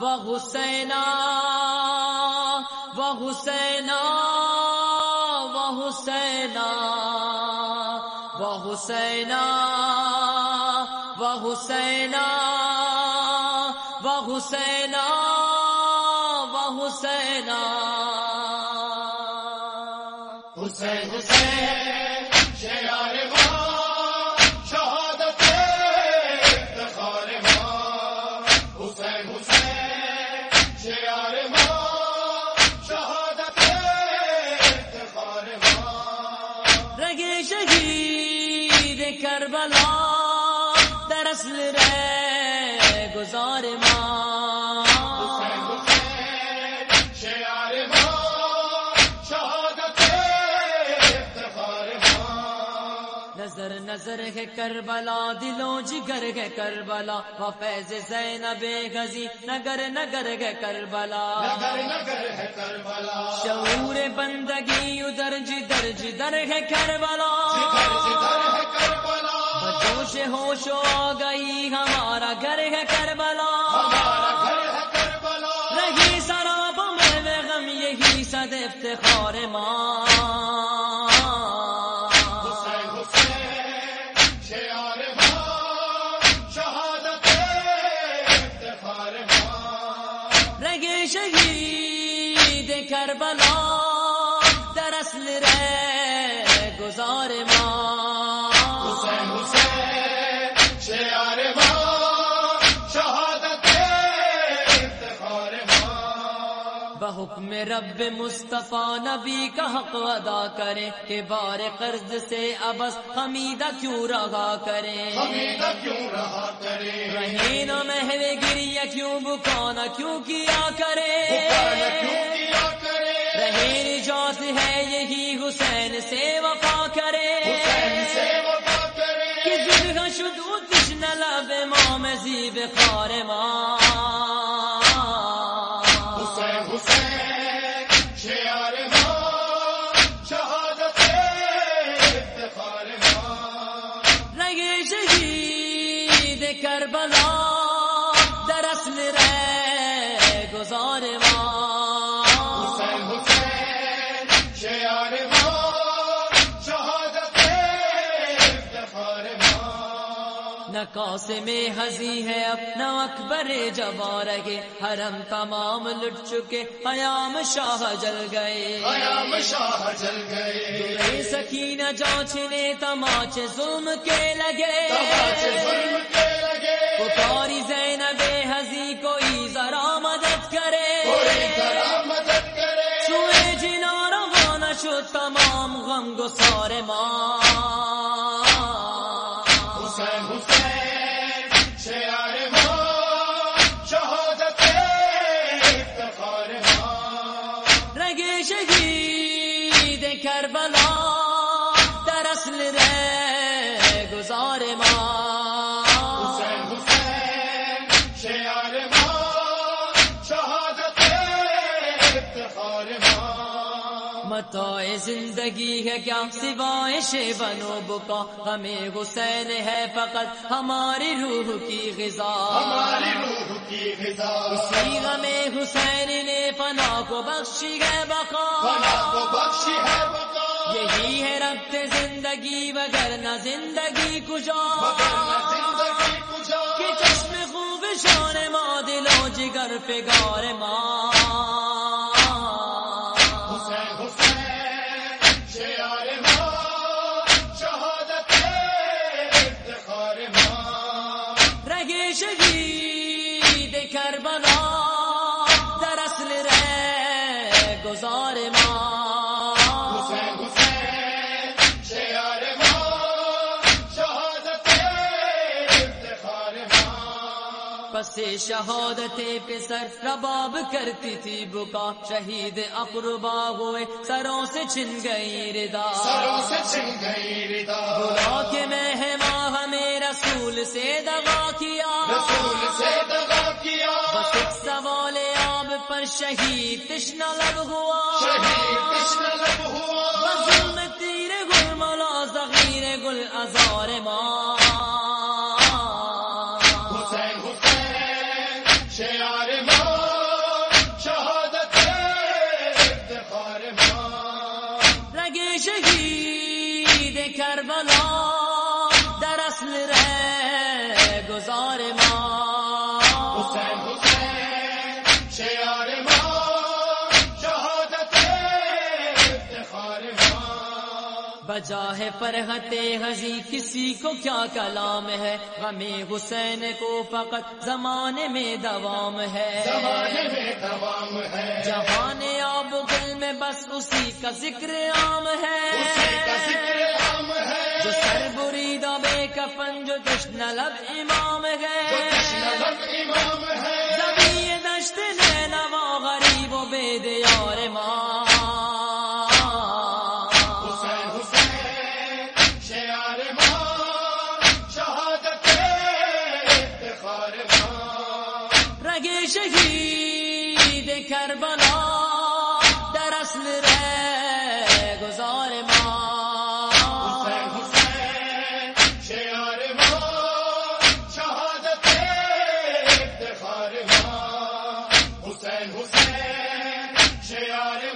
و حسینا و حسینا و حسینا و حسینا و حسینا و حسینا و حسینا. حسین حسین شہید کربلا در اصل نظر ہے کربلا دلوں جگر ہے کربلا و فیض زینب غزی نگر نگر ہے کربلا۔ نگر نگر ہے کربلا۔ شعور بندگی ادھر جدھر جدھر ہے کربلا۔ ہوش آ گئی ہمارا گھر ہے کربلا۔ شہید کربلا در اصل رہ گزار ماں بحکم رب مصطفیٰ نبی کا حق ادا کرے کہ بار قرض سے ابس حمیدہ کیوں رہا کرے حمیدہ کیوں رہا کرے رہے نہ مہر گریا کیوں بکانا کیوں کیا کرے رہے نجات ہے یہی حسین سے وفا کرے کہ زرگا شدو تشن لب مام زیب خار ماں۔ ماں شہید کربلا درس اصل رہ گزار میں ہنسی ہے اپنا اکبر جبار رگے حرم تمام لٹ چکے قیام شاہ جل گئے۔ قیام شاہ جل گئے۔ سکینہ جانچنے تماچے ظلم کے لگے۔ تماچے ظلم کے لگے۔ پکاری زینب ہزی کوئی ذرا مدد کرے۔ کوئی ذرا مدد کرے۔ سوئے جنا روانہ شو تمام غم گسار ماں۔ زندگی ہے کیا سوائے بنو بکا؟ ہمیں حسین ہے فقط ہماری روح کی غذا۔ ہماری روح کی غذا۔ اسی ہمیں حسین نے فنا کو بخشی ہے بقا۔ فنا کو بخشی ہے بقا۔ یہی ہے ربط زندگی وگر نہ زندگی کجا۔ کہ چشم خوب شان ماں دلو جگر پہ گار ماں۔ کربلا در اصل رے گزار ماں حسین حسین شیار ماں شہادت افتخار ماں پس شہادت پہ سر رباب کرتی تھی بکا شہید اقربا ہوئے سروں سے چھن گئی ردا سروں سے چھن گئی ردا رسول سے دبا کیا۔ رسول سے دبا کیا۔ بس ایک سوال آب پر شہید کشن لب ہوا۔ شہید گل ملا ذخیر گل ازار ماں۔ حسین حسین شیار شہید کربلا۔ بجا ہے فرحت ہزی کسی کو کیا کلام ہے؟ غم حسین کو فقط زمانے میں دوام ہے۔ زمانے میں دوام ہے۔ جہان آب گل میں بس اسی کا ذکر عام ہے۔ اسی کا ذکر عام ہے۔ جو سر بری دبے کفن جو جشن لب امام ہے۔ امام ہے۔ زمین دشت غریب و بے دیار ماں۔ شہید کربلا در اصل رہ گزار ماں حسین حسین، شیار ماں شہادت افتخار ماں حسین حسین، شیار